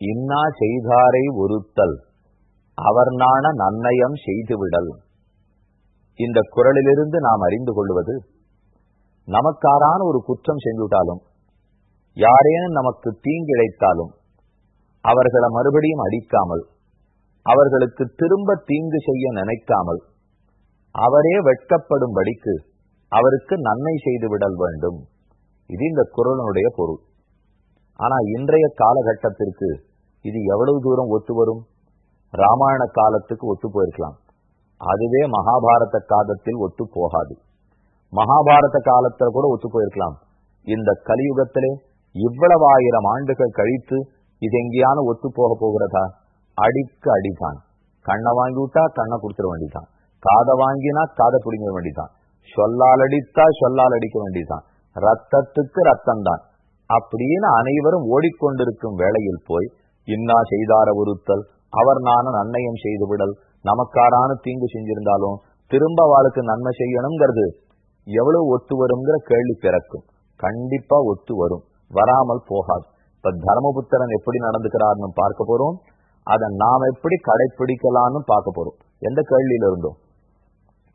இன்னா செய்தாரை ஒருத்தல். அவர் நாண நன்னயம் செய்துவிடல். இந்த குரலிலிருந்து நாம் அறிந்து கொள்வது நமக்காரான ஒரு குற்றம் செஞ்சுட்டாலும் யாரேனும் நமக்கு தீங்கிழைத்தாலும் அவர்களை மறுபடியும் அடிக்காமல் அவர்களுக்கு திரும்ப தீங்கு செய்ய நினைக்காமல் அவரே வெட்கப்படும்படிக்கு அவருக்கு நன்மை செய்து விடல் வேண்டும். இது இந்த குரலனுடைய பொருள். ஆனா இன்றைய காலகட்டத்திற்கு இது எவ்வளவு தூரம் ஒத்து வரும்? ராமாயண காலத்துக்கு ஒத்து போயிருக்கலாம். அதுவே மகாபாரத காலத்தில் ஒத்து போகாது. மகாபாரத காலத்துல கூட ஒத்து போயிருக்கலாம். இந்த கலியுகத்திலே இவ்வளவு ஆயிரம் ஆண்டுகள் கழித்து இது எங்கேயான ஒத்து போக போகிறதா? அடிக்க அடிதான். கண்ணை வாங்கி விட்டா கண்ணை கொடுத்துட வேண்டிதான் காதை வாங்கினா காதை பிடிங்க வேண்டிதான் சொல்லால் அடித்தா சொல்லால் அடிக்க வேண்டிதான் ரத்தத்துக்கு ரத்தம் தான் அப்படின்னு அனைவரும் ஓடிக்கொண்டிருக்கும் வேளையில் போய் இன்னா செய்தார ஒருத்தல். அவர் நானும் நன்னயம் செய்து விடல் நமக்காரான தீங்கு செஞ்சிருந்தாலும் திரும்ப அவளுக்கு நன்மை செய்யணுங்கிறது எவ்வளவு ஒத்து வருங்கிற கேள்வி பிறக்கும். கண்டிப்பா ஒத்து வரும். வராமல் போகாது. இப்ப தர்மபுத்திரன் எப்படி நடந்துக்கிறார்னு பார்க்க போறோம். அதை நாம் எப்படி கடைபிடிக்கலாம்னு பார்க்க போறோம். எந்த கேள்வியில இருந்தோம்?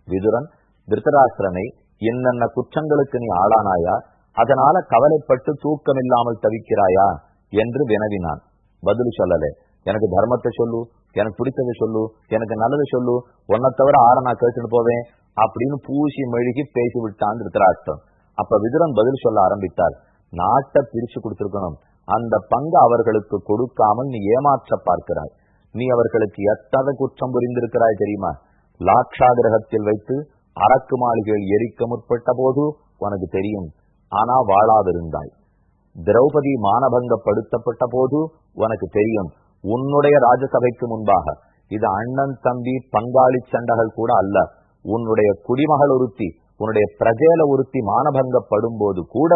விதுரன் திருத்தராஷ்டிரனை என்னென்ன குற்றங்களுக்கு நீ ஆளானாயா? அதனால கவலைப்பட்டு தூக்கம் இல்லாமல் தவிக்கிறாயா? என்று வினவினான். பதில் சொல்லலே. எனக்கு தர்மத்தை சொல்லு எனக்கு பிடிச்சதை சொல்லு எனக்கு நல்லதை சொல்லு உன்னை தவிர ஆற நான் கேட்டுட்டு போவேன் அப்படின்னு பூசி மெழுகி பேசி விட்டான் திருத்தராஷ்டிரம் அப்ப விதுரன் பதில் சொல்ல ஆரம்பித்தார். நாட்டை பிரிச்சு கொடுத்திருக்கணும். அந்த பங்கு அவர்களுக்கு கொடுக்காமல் நீ ஏமாற்ற பார்க்கிறாய். நீ அவர்களுக்கு எத்தனை குற்றம் புரிந்திருக்கிறாய் தெரியுமா? லாட்சா கிரகத்தில் வைத்து அரக்கு மாளிகைகள் எரிக்க முற்பட்ட போது உனக்கு தெரியும். ஆனா வாழாதிருந்தாய். திரௌபதி மானபங்கப்படுத்தப்பட்ட போது உனக்கு தெரியும். உன்னுடைய ராஜசபைக்கு முன்பாக இது அண்ணன் தம்பி பங்காளி சண்டைகள் கூட அல்ல. உன்னுடைய குடிமகள் ஒருத்தி உன்னுடைய பிரஜேல ஒருத்தி மானபங்கப்படும் போது கூட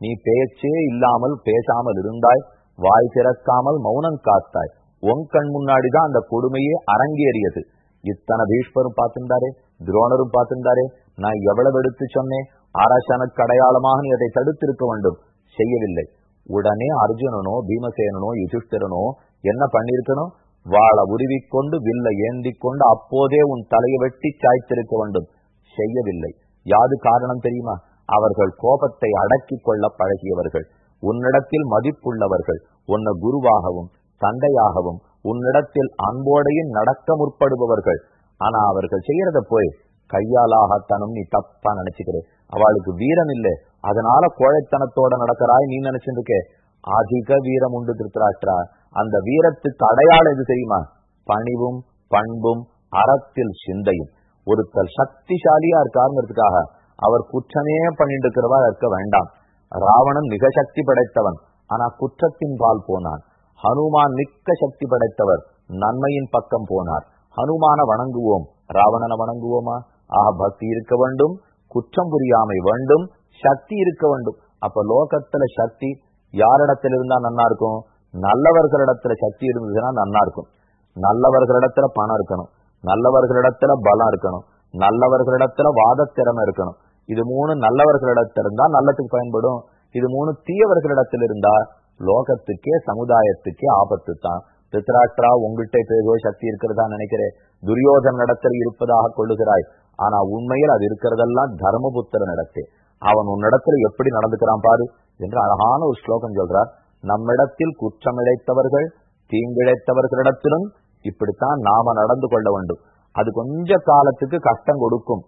நீ பேச்சே இல்லாமல் பேசாமல் இருந்தாய் வாய் திறக்காமல் மௌனம் காத்தாய். உன் கண் முன்னாடிதான் அந்த கொடுமையே அரங்கேறியது. இத்தனை பீஷ்மரும் பார்த்திருந்தாரே துரோணரும் பார்த்திருந்தாரே நான் எவ்வளவு எடுத்து சொன்னேன்? அரசனுக்கு அடையாளமாக நீ அதை தடுத்திருக்க வேண்டும். செய்யவில்லை. உடனே அர்ஜுனனோ பீமசேனனோ யுதிஷ்டரனோ என்ன பண்ணிருக்கணும் வாழ உருவிக்கொண்டு வில்ல ஏந்தி கொண்டு அப்போதே உன் தலையை வெட்டி சாய்த்திருக்க வேண்டும். செய்யவில்லை. யாது காரணம் தெரியுமா? அவர்கள் கோபத்தை அடக்கிக் கொள்ள பழகியவர்கள். உன்னிடத்தில் மதிப்புள்ளவர்கள். உன்னை குருவாகவும் தந்தையாகவும் உன்னிடத்தில் அன்போடையும் நடக்க முற்படுபவர்கள். ஆனா அவர்கள் செய்யறத போய் கையாலாகத்தனம் நீ தப்பா நினைச்சுக்கிறே அவளுக்கு வீரம் இல்லை. அதனால கோழைத்தனத்தோட நடக்கிறாய் நீ நினைச்சிருக்க அதிக வீரம் உண்டு திருத்தராஷ்டிரா. அந்த வீரத்துக்கு அடையாளம் எது தெரியுமா? பணிவும் பண்பும் அறத்தில் சிந்தையும். ஒருத்தர் சக்திசாலியா இருக்காருங்கிறதுக்காக அவர் குற்றமே பண்ணிட்டு இருக்கிறவா இருக்க வேண்டாம். ராவணன் மிக சக்தி படைத்தவன். ஆனா குற்றத்தின் பால் போனான். ஹனுமான் மிக்க சக்தி படைத்தவர். நன்மையின் பக்கம் போனார். ஹனுமான வணங்குவோம். ராவணனை வணங்குவோமா? ஆக பக்தி இருக்க வேண்டும் குற்றம் புரியாமை வேண்டும் சக்தி இருக்க வேண்டும். அப்ப லோகத்துல சக்தி யாரிடத்துல இருந்தா நன்னா இருக்கும்? நல்லவர்களிடத்துல சக்தி இருந்ததுன்னா நன்னா இருக்கும். நல்லவர்களிடத்துல பணம் இருக்கணும். நல்லவர்களிடத்துல பலம் இருக்கணும். நல்லவர்களிடத்துல வாத திறமை இருக்கணும். இது மூணு நல்லவர்களிடத்துல இருந்தா நல்லத்துக்கு பயன்படும். இது மூணு தீயவர்களிடத்துல இருந்தா லோகத்துக்கே சமுதாயத்துக்கே ஆபத்து தான் திருத்தராஷ்டிரா உங்கள்கிட்ட ஏதோ சக்தி இருக்கிறதா நினைக்கிறேன் துரியோதன நடத்தல் இருப்பதாக கொள்ளுகிறாய். ஆனா உண்மையில் அது இருக்கிறதெல்லாம் தர்மபுத்திர இடத்தே அவன் உன்னிடத்துல எப்படி நடந்துக்கிறான் பாரு என்று அழகான ஒரு ஸ்லோகம் சொல்றார். நம்மிடத்தில் குற்றமிழைத்தவர்கள் தீங்கிழைத்தவர்களிடத்திலும் இப்படித்தான் நாம நடந்து கொள்ள வேண்டும். அது கொஞ்ச காலத்துக்கு கஷ்டம் கொடுக்கும்.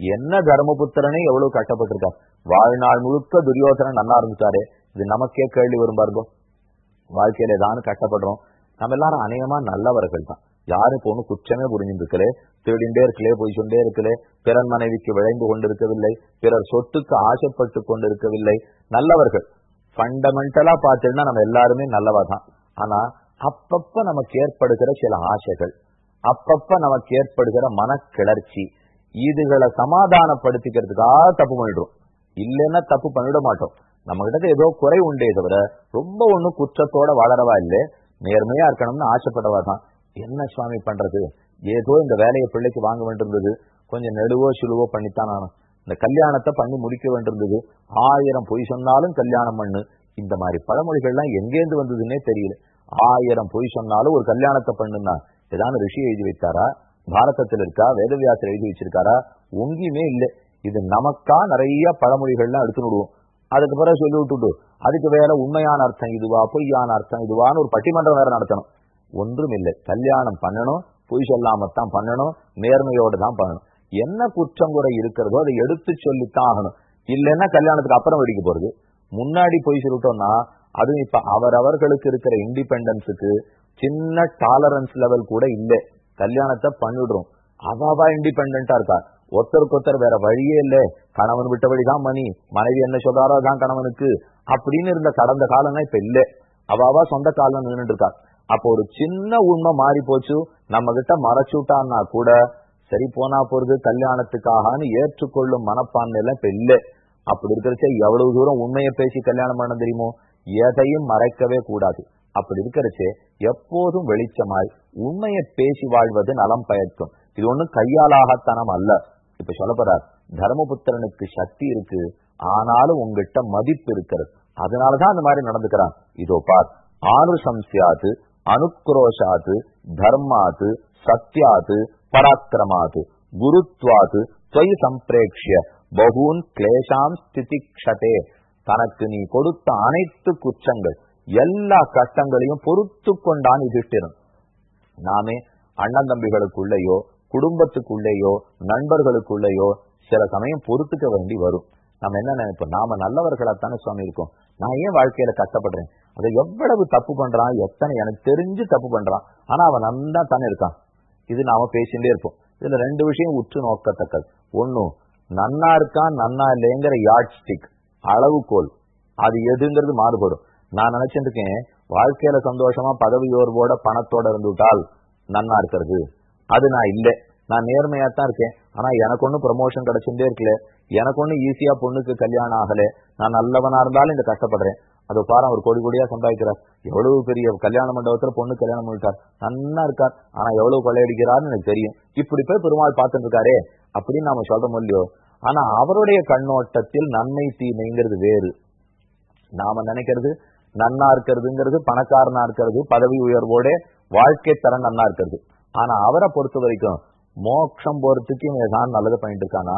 என்ன தர்மபுத்திரனே எவ்வளவு கஷ்டப்பட்டிருக்கார். வாழ்நாள் முழுக்க துரியோதனன் நல்லா இருந்துட்டாரு. இது நமக்கே கேள்வி வரும் பாருங்க. வாழ்க்கையில ஏதானு கஷ்டப்படுறோம். நம்ம எல்லாரும் அநேகமா நல்லவர்கள் தான் யாரு ஒண்ணு குற்றமே புரிஞ்சிருக்கலே. திருடிண்டே இருக்கலே போய் சொண்டே இருக்கலே. பிறன் மனைவிக்கு விளைந்து கொண்டிருக்கவில்லை. பிறர் சொத்துக்கு ஆசைப்பட்டு கொண்டிருக்கவில்லை. நல்லவர்கள். ஃபண்டமெண்டலா பார்த்தீங்கன்னா நம்ம எல்லாருமே நல்லவா தான் ஆனா அப்பப்ப நமக்கு ஏற்படுகிற சில ஆசைகள் அப்பப்ப நமக்கு ஏற்படுகிற மனக்கிளர்ச்சி இதுகளை சமாதானப்படுத்திக்கிறதுக்காக தப்பு பண்ணிடுவோம் இல்லைன்னா தப்பு பண்ணிட மாட்டோம். நம்ம கிட்ட ஏதோ குறை உண்டே தவிர ரொம்ப ஒன்றும் குற்றத்தோட வளரவா இல்லை. நேர்மையா இருக்கணும்னு ஆசைப்படவா தான். என்ன சுவாமி பண்றது? ஏதோ இந்த வேலையை பிள்ளைக்கு வாங்க வேண்டியிருந்தது. கொஞ்சம் நெடுவோ சுழுவோ பண்ணித்தான் ஆனும் இந்த கல்யாணத்தை பண்ணி முடிக்க வேண்டியிருந்தது. ஆயிரம் பொய் சொன்னாலும் கல்யாணம் பண்ணு. இந்த மாதிரி பழமொழிகள்லாம் எங்கேருந்து வந்ததுன்னே தெரியல. ஆயிரம் பொய் சொன்னாலும் ஒரு கல்யாணத்தை பண்ணுன்னா. ஏதாவது ரிஷி எழுதி வைத்தாரா? பாரதத்தில் இருக்கா? வேதவியாசர் எழுதி வச்சிருக்காரா? ஒங்கியுமே இல்லை. இது நமக்கா நிறைய பழமொழிகள்லாம் எடுத்து விடுவோம். அதுக்கு பிறகு சொல்லி விட்டுட்டு அதுக்கு வேற உண்மையான அர்த்தம் இதுவா பொய்யான அர்த்தம் இதுவான்னு ஒரு பட்டிமன்றம் வேற நடத்தணும். ஒன்றும் இல்லை கல்யாணம் பண்ணணும் பொய் சொல்லாமத்தான் பண்ணணும் நேர்மையோடு தான் பண்ணணும். என்ன குற்றம் குறை இருக்கிறதோ அதை எடுத்து சொல்லித்தான் ஆகணும். இல்லைன்னா கல்யாணத்துக்கு அப்புறம் வெடிக்க போறது. முன்னாடி பொய் சொல்லிட்டோம்னா அதுவும் இப்ப அவரவர்களுக்கு இருக்கிற இண்டிபெண்டன்ஸுக்கு சின்ன டாலரன்ஸ் லெவல் கூட இல்லை. கல்யாணத்தை பண்ணிடுறோம். அவாவா இண்டிபெண்டா இருக்கா? ஒருத்தருக்கு ஒருத்தர் வேற வழியே இல்லை. கணவன் விட்டபடிதான் மணி. மனைவி என்ன சொல்றாரோ தான் கணவனுக்கு. அப்படின்னு இருந்த கடந்த காலம்னா இப்ப இல்ல. அவாவா சொந்த காலம் நின்றுட்டு இருக்கா. அப்போ ஒரு சின்ன உண்மை மாறி போச்சு. நம்ம கிட்ட மறைச்சுட்டான்னா கூட சரி போனா போறது கல்யாணத்துக்காகனு ஏற்றுக்கொள்ளும் மனப்பான்மையெல்லாம் இப்ப இல்ல. அப்படி இருக்கிறச்ச எவ்வளவு தூரம் உண்மையை பேசி கல்யாணம் பண்ண தெரியுமோ எதையும் மறைக்கவே கூடாது. அப்படி இருக்கிறச்சே எப்போதும் வெளிச்சமாய் உண்மையை பேசி வாழ்வது நலம் பயக்கும் இது ஒண்ணும் கையாலாகத்தனம் அல்ல. இப்ப சொல்ல போறார் தர்மபுத்திரனுக்கு சக்தி இருக்கு ஆனாலும் உங்ககிட்ட மதிப்பு இருக்கிறது. அதனாலதான் அந்த மாதிரி நடந்துக்கிறான். இதோ பார் ஆணு சம்சியாது அனுக்ரோஷாது தர்மாது சத்யாது பராக்கிரமாது குருத்வாது தொய் சம்பிரேக்ஷிய பகூன் கிளேஷாம் ஸ்திதிக்ஷதே. தனக்கு நீ கொடுத்த அனைத்து குற்றங்கள் எல்லா கஷ்டங்களையும் பொறுத்து கொண்டான் யுதிஷ்டிரன். நாமே அண்ணன் தம்பிகளுக்குள்ளேயோ குடும்பத்துக்குள்ளேயோ நண்பர்களுக்குள்ளேயோ சில சமயம் பொறுத்துக்க வேண்டி வரும். நம்ம என்ன நினைப்போம்? நாம நல்லவர்களாத்தானே சுவாமி இருக்கோம். நான் ஏன் வாழ்க்கையில கஷ்டப்படுறேன்? அதை எவ்வளவு தப்பு பண்றான்? எத்தனை எனக்கு தெரிஞ்சு தப்பு பண்றான்? ஆனா அவன் நன்னா தானே இருக்கான். இது நாம பேசிட்டே இருப்போம். இதுல ரெண்டு விஷயம் உற்று நோக்கத்தக்கது. ஒண்ணு நன்னா இருக்கான் நன்னா இல்லைங்கிற யாட் ஸ்டிக் அளவுகோல் அது எதுங்கிறது மாறுபடும். நான் நினைச்சிருக்கேன் இருக்கேன் வாழ்க்கையில சந்தோஷமா பதவியோர்வோட பணத்தோட இருந்துவிட்டால் நன்னா இருக்கிறது. அது நான் இல்லை. நான் நேர்மையா தான் இருக்கேன். ஆனா எனக்கு ஒன்றும் ப்ரமோஷன் கிடைச்சுட்டே இருக்கல. எனக்கு ஒன்றும் ஈஸியா பொண்ணுக்கு கல்யாணம் ஆகல. நான் நல்லவனா இருந்தாலும் இந்த கஷ்டப்படுறேன். அதை பாரு அவர் கோடி கோடியா சம்பாதிக்கிறார். எவ்வளவு பெரிய கல்யாண மண்டபத்துல பொண்ணு கல்யாணம் பண்ணிட்டார். நன்னா இருக்கார். ஆனா எவ்வளவு கொள்ளையடிக்கிறார்னு எனக்கு தெரியும். இப்படி போய் பெருமாள் பார்த்துட்டு இருக்காரே அப்படின்னு நாம சொல்றோம் இல்லையோ? ஆனா அவருடைய கண்ணோட்டத்தில் நன்மை தீமைங்கிறது வேறு. நாம நினைக்கிறது நன்னா இருக்கிறதுங்கிறது பணக்காரனா இருக்கிறது பதவி உயர்வோட வாழ்க்கை தரம் நன்னா இருக்கிறது. ஆனா அவரை பொறுத்த வரைக்கும் மோட்சம் போறதுக்கு ஏதான் நல்லது பண்ணிட்டு இருக்கானா?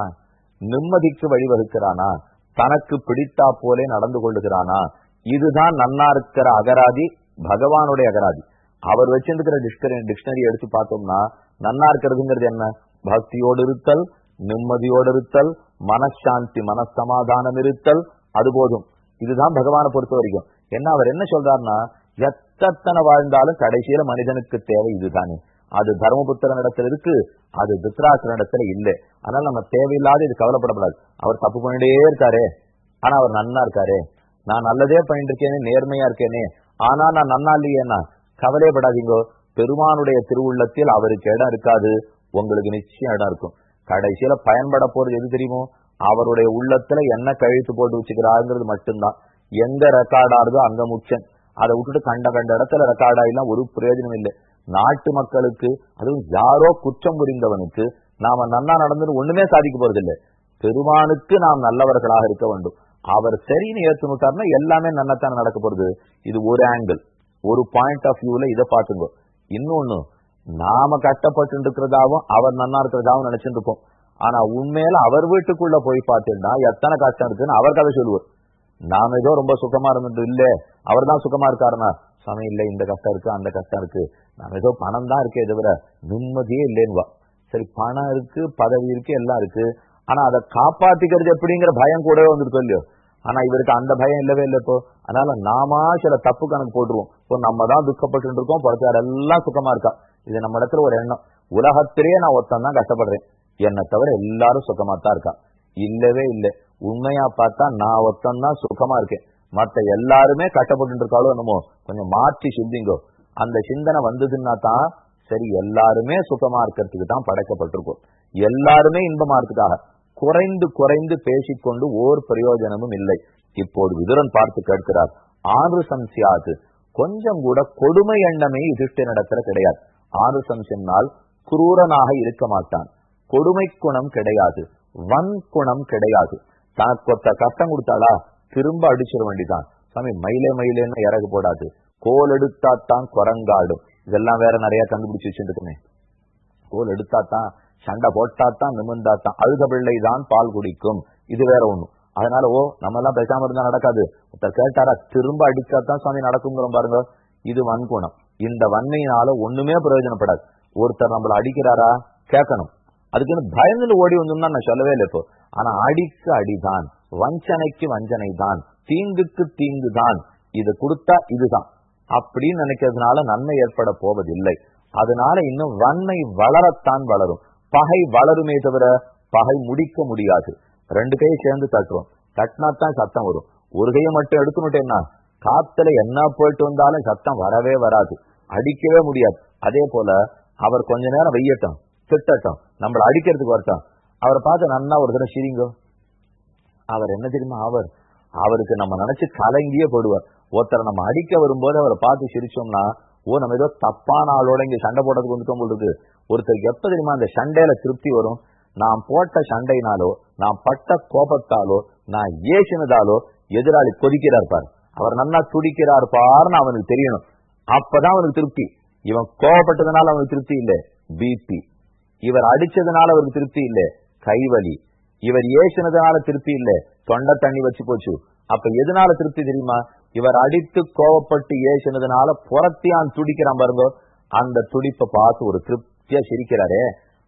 நிம்மதிக்கு வழிவகுக்கிறானா தனக்கு பிடித்தா போலே நடந்து கொள்ளுகிறானா? இதுதான் நன்னா இருக்கிற அகராதி பகவானுடைய அகராதி. அவர் வச்சிருக்கிற டிக்ஷனரி டிக்ஷனரி எடுத்து பார்த்தோம்னா நன்னா இருக்கிறதுங்கிறது என்ன? பக்தியோடு இருத்தல் நிம்மதியோடு இருத்தல் மனசாந்தி மனசமாதானம் இருத்தல் அது போதும். இதுதான் பகவானை பொறுத்த வரைக்கும். என்ன அவர் என்ன சொல்றாருன்னா எத்தனை வாழ்ந்தாலும் கடைசியில மனிதனுக்கு தேவை இதுதானே. அது தர்மபுத்திரன் இடத்துல இருக்கு அது திருத்தராஷ்டிரன் இடத்துல இல்லை. அதனால நம்ம தேவையில்லாத இது கவலைப்படக்கூடாது. அவர் தப்பு பண்ணிட்டே இருக்காரே. ஆனா அவர் நன்னா இருக்காரே. நான் நல்லதே பண்ணிட்டு இருக்கேனே நேர்மையா இருக்கேனே. ஆனா நான் நன்னா இல்லையேன்னா கவலையப்படாதீங்கோ. பெருமானுடைய திருவுள்ளத்தில் அவருக்கு இடம் இருக்காது. உங்களுக்கு நிச்சயம் இடம் இருக்கும். கடைசியில பயன்பட போறது எது தெரியுமோ? அவருடைய உள்ளத்துல என்ன கழித்து போட்டு வச்சுக்கிறாருங்கிறது மட்டும்தான். எங்க ரெக்கார்டாருதோ அங்க முக்கியம் அதை விட்டுட்டு கண்ட கண்ட இடத்துல ரெக்கார்டாயெல்லாம் ஒரு பிரயோஜனம் இல்லை. நாட்டு மக்களுக்கு அதுவும் யாரோ குற்றம் புரிந்தவனுக்கு நாம நன்னா நடந்து ஒண்ணுமே சாதிக்க போறதில்லை. பெருமானுக்கு நாம் நல்லவர்களாக இருக்க வேண்டும். அவர் சரின்னு ஏற்றுனுட்டார்னா எல்லாமே நன்னத்தான நடக்க போறது. இது ஒரு ஆங்கிள் ஒரு பாயிண்ட் ஆஃப் வியூல இதை பாத்துங்க இன்னொன்னு நாம கஷ்டப்பட்டு இருக்கிறதாவும் அவர் நன்னா இருக்கிறதாவும் நினைச்சிட்டு இருப்போம் ஆனா உண்மையில அவர் வீட்டுக்குள்ள போய் பார்த்துட்டா எத்தனை கஷ்டம் இருக்குன்னு அவர் கதை சொல்லுவார். நாம ஏதோ ரொம்ப சுகமா இருந்துட்டு இல்ல அவர் தான் சுகமா இருக்காருனா சமயம் இல்லை இந்த கஷ்டம் இருக்கு அந்த கஷ்டம் இருக்கு. நம்ம ஏதோ பணம் தான் இருக்கே தவிர நிம்மதியே இல்லைன்னு சரி பணம் இருக்கு பதவி இருக்கு எல்லாம் இருக்கு. ஆனா அதை காப்பாத்திக்கிறது எப்படிங்கிற பயம் கூடவே வந்துருக்கும் இல்லையோ? ஆனா இவருக்கு அந்த பயம் இல்லவே இல்லை இப்போ. அதனால நாம சில தப்பு கணக்கு போட்டுருவோம். இப்போ நம்ம தான் துக்கப்பட்டு இருக்கோம் படுத்தார் எல்லாம் சுகமா இருக்கா? இது நம்ம இடத்துல ஒரு எண்ணம். உலகத்திலேயே நான் ஒருத்தன் தான் கஷ்டப்படுறேன். என்னை தவிர எல்லாரும் சுகமா தான் இருக்கா? இல்லவே இல்லை. உண்மையா பார்த்தா நான் ஒருத்தன் தான் சுகமா இருக்கேன். மத்த எல்லாருமே கஷ்டப்பட்டு இருக்காளோ என்னமோ கொஞ்சம் மாற்றி சிந்திங்கோ. அந்த சிந்தனை வந்ததுன்னா தான் சரி எல்லாருமே சுகமா இருக்கிறதுக்கு தான் படைக்கப்பட்டிருக்கோம். எல்லாருமே இன்பமா இருக்கிறதுக்காக குறைந்து குறைந்து பேசிக்கொண்டு ஓர் பிரயோஜனமும் இல்லை. இப்போது விதுரன் பார்த்து கேட்கிறார் ஆறு சம்சியாது கொஞ்சம் கூட கொடுமை எண்ணமே யுதிஷ்டனிடத்துல கிடையாது. ஆறு சம்சினால் குரூரனாக இருக்க மாட்டான். கொடுமை குணம் கிடையாது. வன் குணம் கிடையாது. தனக்கு ஒருத்த கஷ்டம் கொடுத்தாளா? திரும்ப அடிச்சிட வேண்டிதான். சாமி மயிலே மயிலேன்னு இறகு போடாது. கோல் எடுத்தாத்தான் குரங்காடும். இதெல்லாம் வேற நிறைய கண்டுபிடிச்சு வச்சுருக்குமே கோல் எடுத்தாத்தான் சண்டை போட்டாத்தான் நிமிர்ந்தாத்தான். அழுத பிள்ளை தான் பால் குடிக்கும். இது வேற ஒண்ணு. அதனால ஓ நம்ம எல்லாம் பேசாம இருந்தா நடக்காது. ஒருத்தர் கேட்டாரா திரும்ப அடிச்சாதான் சாமி நடக்குங்கிறோம் பாருங்க. இது வன்குணம். இந்த வன்மையினால ஒண்ணுமே பிரயோஜனப்படாது. ஒருத்தர் நம்மள அடிக்கிறாரா கேட்கணும். அதுக்குன்னு பயந்துல ஓடி வந்தோம்னா நான் சொல்லவே இல்லை இப்போ. ஆனா அடிக்க அடிதான். வஞ்சனைக்கு வஞ்சனை தான் தீங்குக்கு தீங்கு தான் இது கொடுத்தா இதுதான். அப்படின்னு நினைக்கிறதுனால நன்மை ஏற்பட போவதில்லை. அதனால இன்னும் வன்மை வளரத்தான் வளரும். பகை வளருமே தவிர பகை முடிக்க முடியாது. ரெண்டு கையை சேர்ந்து தட்டுறோம். தட்டினாத்தான் சத்தம் வரும். ஒரு கையை மட்டும் எடுத்துனுட்டேன்னா காத்துல என்ன போயிட்டு வந்தாலும் சத்தம் வரவே வராது. அடிக்கவே முடியாது. அதே போல அவர் கொஞ்ச நேரம் வெய்யட்டும் திட்டட்டும். நம்மள அடிக்கிறதுக்கு வரட்டும். அவரை பார்த்து நன்னா ஒரு தடவை சிரிங்கோ. அவர் என்ன தெரியுமா? அவர் அவருக்கு நம்ம நினைச்சு கலங்கியே போடுவார் ஒருத்தரை நம்ம அடிக்க வரும்போது அவரை பார்த்து சிரிச்சோம்னா ஓ நம்ம ஏதோ தப்பான ஆளோட இங்க சண்டை போடுறதுக்கு வந்துட்டோம் போல் இருக்கு. ஒருத்தருக்கு எப்ப தெரியுமா அந்த சண்டையில திருப்தி வரும்? நான் போட்ட சண்டைனாலோ நான் பட்ட கோபத்தாலோ நான் ஏசினதாலோ எதிராளி கொதிக்கிறார் பார். அவர் நல்லா துடிக்கிறார் பாருன்னு அவனுக்கு தெரியணும். அப்பதான் அவனுக்கு திருப்தி. இவன் கோபப்பட்டதுனால அவனுக்கு திருப்தி இல்லை. பிபி. இவர் அடிச்சதுனால அவருக்கு திருப்தி இல்லை. கைவலி. இவர் ஏசினதுனால திருப்தி இல்ல. தொண்டை தண்ணி வச்சு போச்சு. அப்ப எதனால திருப்தி தெரியுமா? இவர் அடித்து கோவப்பட்டு ஏசினதுனால புறத்தியான் துடிக்கிறான் பாருங்க. அந்த துடிப்பை பார்த்து ஒரு திருப்தியா சிரிக்கிறாரே.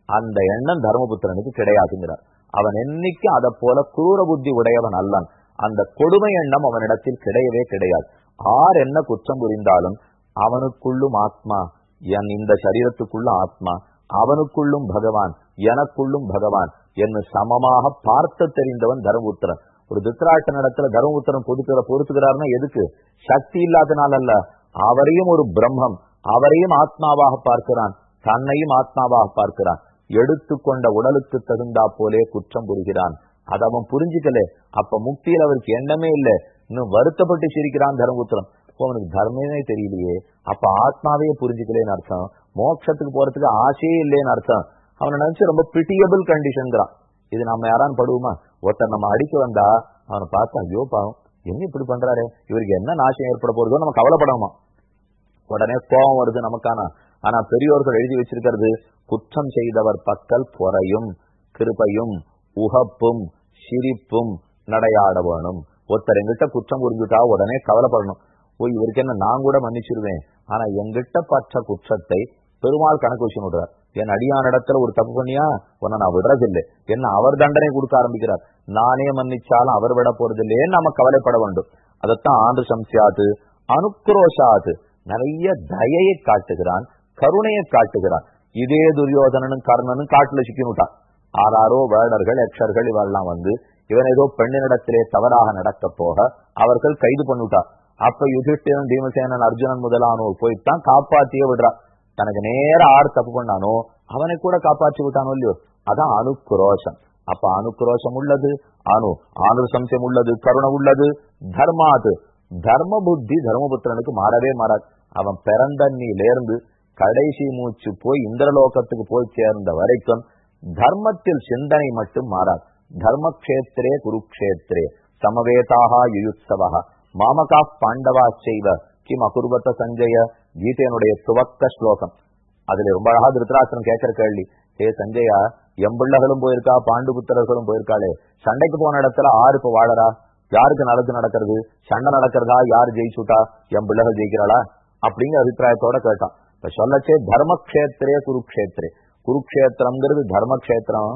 அந்த எண்ணம் தர்மபுத்திரனுக்கு கிடையாதுங்கிறார். அவன் என்னைக்கு அதை போல குரூர புத்தி உடையவன் அல்லன். அந்த கொடுமை எண்ணம் அவனிடத்தில் கிடையவே கிடையாது. ஆர் என்ன குற்றம் புரிந்தாலும் அவனுக்குள்ளும் ஆத்மா என் இந்த சரீரத்துக்குள்ள ஆத்மா அவனுக்குள்ளும் பகவான் எனக்குள்ளும் பகவான் என்று சமமாக பார்த்து தெரிந்தவன் தர்மபுத்திரன். ஒரு திருத்தராட்ட நடத்துல தர்மபுத்திரன் பொதுக்கிற பொறுத்துக்கிறார்னா எதுக்கு? சக்தி இல்லாதனால அல்ல. அவரையும் ஒரு பிரம்மம் அவரையும் ஆத்மாவாக பார்க்கிறான் தன்னையும் ஆத்மாவாக பார்க்கிறான். எடுத்துக்கொண்ட உடலுக்கு தகுந்தா போலே குற்றம் புரிகிறான். அதை அவன் புரிஞ்சுக்கல. அப்ப முக்தியில் அவருக்கு எண்ணமே இல்லை. இன்னும் வருத்தப்பட்டு சிரிக்கிறான் தர்மபுத்திரன். அவனுக்கு தர்மமே தெரியலையே. அப்ப ஆத்மாவே புரிஞ்சுக்கலேன்னு அர்த்தம். மோட்சத்துக்கு போறதுக்கு ஆசையே இல்லைன்னு அர்த்தம். அவனை நினைச்சு ரொம்ப பிரிட்டியபிள் கண்டிஷன்கிறான் இது நம்ம யாரான்னு படுவோமா? ஒருத்தர் நம்ம அடிக்க வந்தா அவனை பார்த்தா ஐயோ பாவம். என்ன இப்படி பண்றாரு? இவருக்கு என்ன நாசம் ஏற்பட போறதோ நம்ம கவலைப்படாமா உடனே கோபம் வருது நமக்கான. ஆனா பெரியோர்கள் எழுதி வச்சிருக்கிறது குற்றம் செய்தவர் பக்கல் பொறையும் கிருப்பையும் உகப்பும் சிரிப்பும் நடையாட வேணும் ஒருத்தர் எங்கிட்ட குற்றம் புரிஞ்சுட்டா உடனே கவலைப்படணும். ஓ இவருக்கு என்ன நான் கூட மன்னிச்சிருவேன். ஆனா எங்கிட்ட பற்ற குற்றத்தை பெருமாள் கணக்கு வச்சு விடுறார் என் அடியான இடத்துல ஒரு தப்பு பண்ணியா? உன்னை நான் விடுறதில்லை. என்ன அவர் தண்டனை கொடுக்க ஆரம்பிக்கிறார். நானே மன்னிச்சாலும் அவர் விட போறதில்லையே நாம கவலைப்பட வேண்டும். அதைத்தான் ஆண்டு சம்சியாது அனுக்ரோஷாது நிறைய தயையை காட்டுகிறான் கருணையை காட்டுகிறான். இதே துரியோதனனும் கர்ணனும் காட்டுல சிக்கினுட்டான் ஆறாரோ வேடர்கள் யக்ஷர்கள் இவெல்லாம் வந்து இவன் ஏதோ பெண்ணினிடத்திலே தவறாக நடக்க போக அவர்கள் கைது பண்ணிவிட்டார். அப்ப யுதிஷ்டிரன் பீமசேனன் அர்ஜுனன் முதலானோர் போய்த்தான் காப்பாத்தியே விடுறார். தனக்கு நேர ஆறு தப்பு பண்ணானோ அவனை கூட காப்பாற்றி விட்டானோ இல்லையோ? அதான் அனுக்ரோஷம். அப்ப அனுக்ரோஷம் உள்ளது அணு ஆணு சம்சயம் உள்ளது கருணை உள்ளது தர்மாது தர்ம புத்தி தர்மபுத்திரனுக்கு மாறவே மாறாது. அவன் பிறந்தண்ணியிலேருந்து கடைசி மூச்சு போய் இந்திரலோகத்துக்கு போய் சேர்ந்த வரைக்கும் தர்மத்தில் சிந்தனை மட்டும் மாறாது. தர்மக்ஷேத்திரே குருக்ஷேத்திரே. சமவேதாக யுயுத்சவா மாமகா பாண்டவா செய்வ. கிம் அகுர்வத்த சஞ்சய. கீதையனுடைய துவக்க ஸ்லோகம். அதுல ரொம்ப அழகா திருத்தராசனம் கேட்கிற கேள்வி ஏ சஞ்சயா எம்பிள்ளைகளும் போயிருக்கா? பாண்டு புத்திரர்களும் போயிருக்காளே. சண்டைக்கு போன இடத்துல ஆறு இப்ப வாழறா? யாருக்கு நல்லது நடக்கிறது? சண்டை நடக்கிறதா? யார் ஜெயிச்சுட்டா? என் பிள்ளைகள் ஜெயிக்கிறாளா? அப்படிங்கிற அபிப்பிராயத்தோட கேட்டான். இப்ப சொல்லச்சே தர்மக்ஷேத்திரே குருக்ஷேத்திரே. குருக்ஷேத்திரம்ங்கிறது தர்மக்ஷேத்திரம்.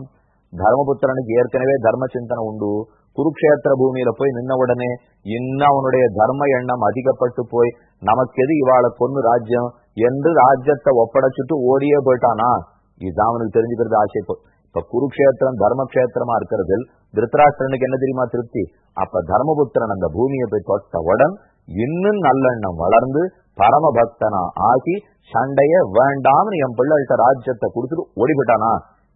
தர்மபுத்திரனுக்கு ஏற்கனவே தர்ம சிந்தனை உண்டு. குருக்ஷேத்திர பூமியில போய் நின்ன உடனே இன்னும் அவனுடைய தர்ம எண்ணம் அதிகப்பட்டு போய் நமக்கு எது இவாளை கொன்னு ராஜ்யம் என்று ராஜ்யத்தை ஒப்படைச்சிட்டு ஓடியே போயிட்டானா? இதுதான் அவனுக்கு தெரிஞ்சுக்கிறது ஆசை இப்ப குருக்ஷேத்திரம் தர்மக்ஷேத்திரமா இருக்கிறது திருத்தராஷ்டிரனுக்கு என்ன தெரியுமா திருப்தி? அப்ப தர்மபுத்திரன் அந்த பூமியை போய் தொட்டவுடன் இன்னும் நல்லெண்ணம் வளர்ந்து பரம பக்தனா ஆகி சண்டைய வேண்டாம்னு என் பிள்ளைகிட்ட ராஜ்யத்தை கொடுத்துட்டு ஓடிவிட்டானா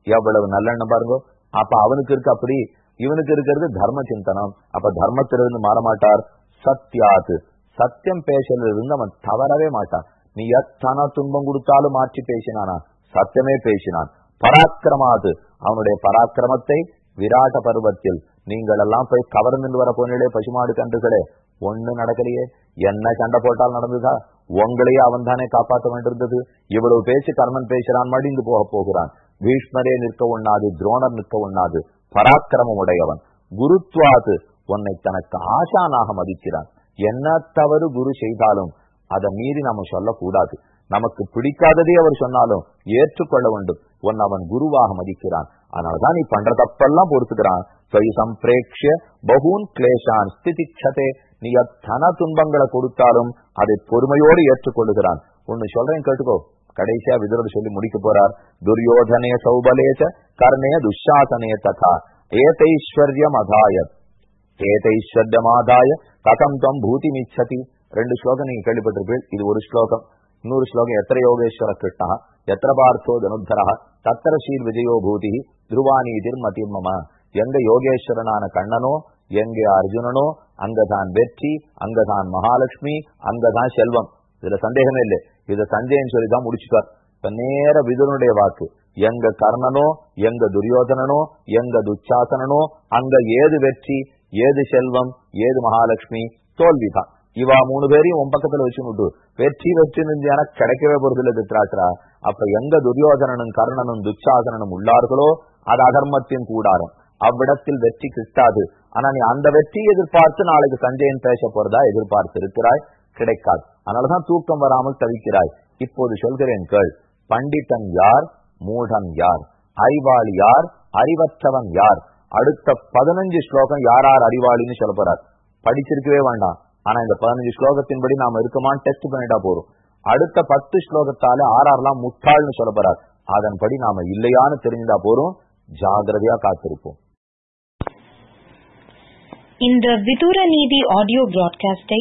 எவ்வளவு நல்லெண்ணம் பாருங்க. அப்ப அவனுக்கு இருக்கு அப்படி இவனுக்கு இருக்கிறது தர்ம சிந்தனம் அப்ப தர்மத்திலிருந்து மாற மாட்டார் சத்யாது. சத்தியம் பேசலிருந்து அவன் தவறவே மாட்டான். நீ எத்தனை துன்பம் கொடுத்தாலும் மாற்றி பேசினானா? சத்தியமே பேசினான். பராக்கிரமாது. அவனுடைய பராக்கிரமத்தை விராட பருவத்தில் நீங்கள் எல்லாம் போய் கவர்ந்து வர போனிலே பசுமாடு கன்றுகளே ஒண்ணு நடக்கலையே. என்ன சண்டை போட்டால் நடந்ததா? உங்களையே அவன் தானே காப்பாற்ற வேண்டியிருந்தது. இவ்வளவு பேசி கர்மன் பேசுறான் மடிந்து போக போகிறான். பீஷ்மரே நிற்க உண்ணாது துரோணர் நிற்க உண்ணாது. பராக்கிரமம் உடையவன் குருத்வாது உன்னை தனக்கு ஆசானாக மதிக்கிறான். என்ன தவறு குரு செய்தாலும் அதை மீறி நாம சொல்லக்கூடாது. நமக்கு பிடிக்காததே அவர் சொன்னாலும் ஏற்றுக்கொள்ள வேண்டும். உன் அவன் குருவாக மதிக்கிறான். அதனாலதான் நீ பண்ற தப்பெல்லாம் பொறுத்துக்கிறான் சம்பிரேக்ஷ பகூன் கிளேஷான் ஸ்திதிக்ஷதே நீ எத்தனை துன்பங்களை கொடுத்தாலும் அதை பொறுமையோடு ஏற்றுக்கொள்ளுகிறான். ஒன்னு சொல்றேன் கேட்டுக்கோ. கடைசியா விதுரர் சொல்லி முடிக்க போறார். துரியோதனே சௌபலேச கர்ணே துஷாசனே ததா. ஏதைஸ்வர்யம் அதாய. ஏதைஸ்வர்யமாதாய கதம் தம் பூதி மிச்சதி ரெண்டு ஸ்லோகம் நீங்க கேள்விப்பட்டிருப்பீள் இது ஒரு ஸ்லோகம். இன்னொரு ஸ்லோகம் எத்திர யோகேஸ்வர கிருஷ்ணா எத்திர பார்த்தோ தனுத்தரா தத்திர ஸ்ரீர் விஜயோ பூதி திருவானீதிர் மதிமம எங்க யோகேஸ்வரனான கண்ணனோ எங்க அர்ஜுனனோ அங்கதான் வெற்றி அங்கதான் மகாலட்சுமி அங்கதான் செல்வம். இதுல சந்தேகமே இல்லை. இத சஞ்சயன் சொல்லிதான் முடிச்சுக்கார் இப்ப நேர விதுனுடைய வாக்கு. எங்க கர்ணனோ எங்க துரியோதனனோ எங்க துச்சாசனனோ அங்க ஏது வெற்றி ஏது செல்வம் ஏது மகாலட்சுமி? தோல்விதான். இவா மூணு பேரையும் உன் பக்கத்துல வச்சு வெற்றி வெற்றி நின்று கிடைக்கவே போறது இல்ல திருத்தராசரா அப்ப எங்க துரியோதனனும் கர்ணனும் துச்சாசனனும் உள்ளார்களோ? அது அகர்மத்தின் கூடாரம். அவ்விடத்தில் வெற்றி கிட்டாது. ஆனா நீ அந்த வெற்றியை எதிர்பார்த்து நாளைக்கு சஞ்சயன் பேச போறதா எதிர்பார்த்து இருக்கிறாய் கிடைக்காது. அதனாலதான் தூக்கம் வராமல் தவிக்கிறாய். இப்போது சொல்கிறேன் கேள். பண்டிதன் யார்? மூடன் யார்? அறிவாளி யார்? அறிவற்றவன் யார்? அடுத்த பதினஞ்சு ஸ்லோகம் யார் யார் அறிவாளின்னு சொல்ல போறார். படிச்சிருக்கவே வேண்டாம். ஆனா இந்த பதினஞ்சு ஸ்லோகத்தின்படி நாம இருக்குமான்னு டெஸ்ட் பண்ணிட்டா போறோம் அடுத்த பத்து ஸ்லோகத்தால ஆறாறுலாம் முட்டாள்னு சொல்ல போறார். அதன்படி நாம இல்லையான்னு தெரிஞ்சுட்டா போறோம் ஜாகிரதையா காத்திருப்போம். இந்த விதூர நீதி ஆடியோ பிராட்காஸ்டை